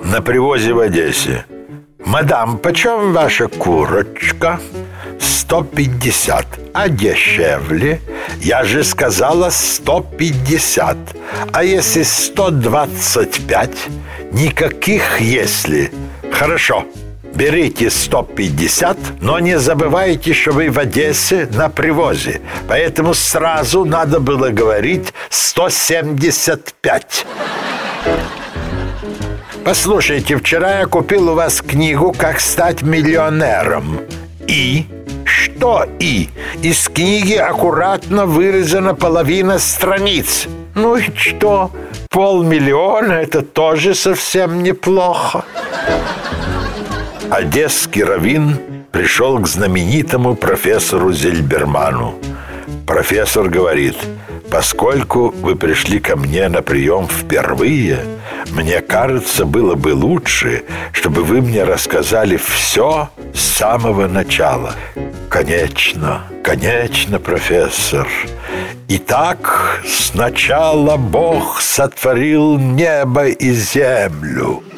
На привозе в Одессе. Мадам, почем ваша курочка? 150. А дешевле? Я же сказала 150. А если 125? Никаких если. Хорошо. Берите 150, но не забывайте, что вы в Одессе на привозе. Поэтому сразу надо было говорить 175. Послушайте, вчера я купил у вас книгу «Как стать миллионером». И? Что и? Из книги аккуратно вырезана половина страниц. Ну и что? Полмиллиона – это тоже совсем неплохо. Одесский раввин пришел к знаменитому профессору Зельберману. Профессор говорит, поскольку вы пришли ко мне на прием впервые, мне кажется, было бы лучше, чтобы вы мне рассказали все с самого начала. Конечно, конечно, профессор. Итак, сначала Бог сотворил небо и землю –